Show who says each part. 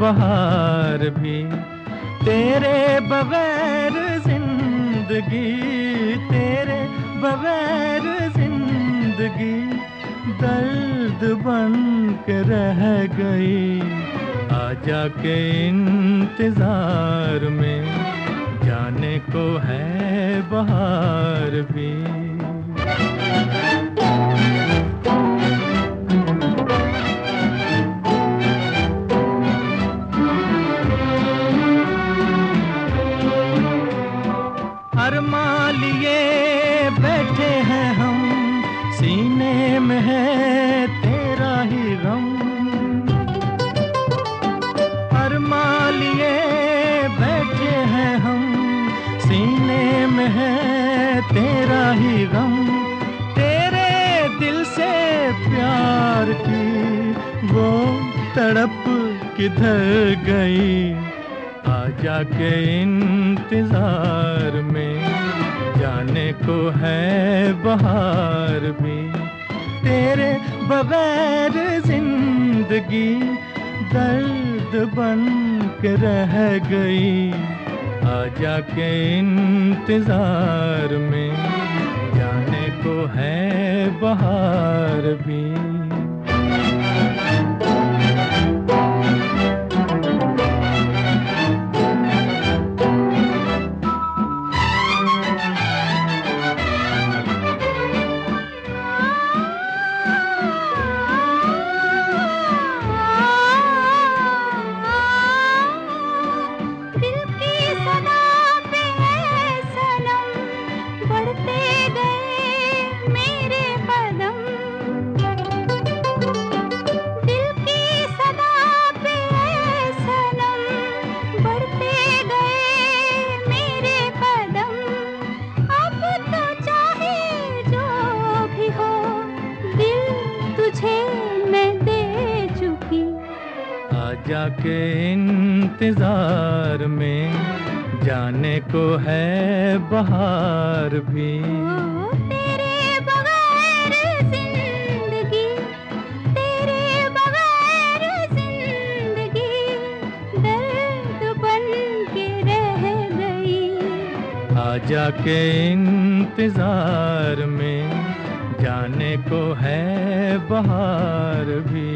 Speaker 1: बहार भी। तेरे बगैर ज़िंदगी, तेरे बगैर ज़िंदगी दर्द बन के रह गई। आजा के इंतज़ार में जाने को है बाहर भी। अरमा लिए बैठे हैं हम। सीने में है तेरा ही गम। अरमा लिए बैठे हैं हम। सीने में है तेरा ही गम। तेरे दिल से प्यार की वो तड़प किधर गई? आजा के इंतज़ार में, जाने को है बहार भी तेरे बगैर ज़िंदगी दर्द बन के रह गई। आजा के इंतज़ार में, जाने को है बहार भी। जाके इंतज़ार में जाने को है बहार भी।
Speaker 2: तेरे बगैर ज़िंदगी तेरे बगैर ज़िंदगी दर्द बन के रह गई।
Speaker 1: आजा इंतज़ार में जाने को है बहार भी।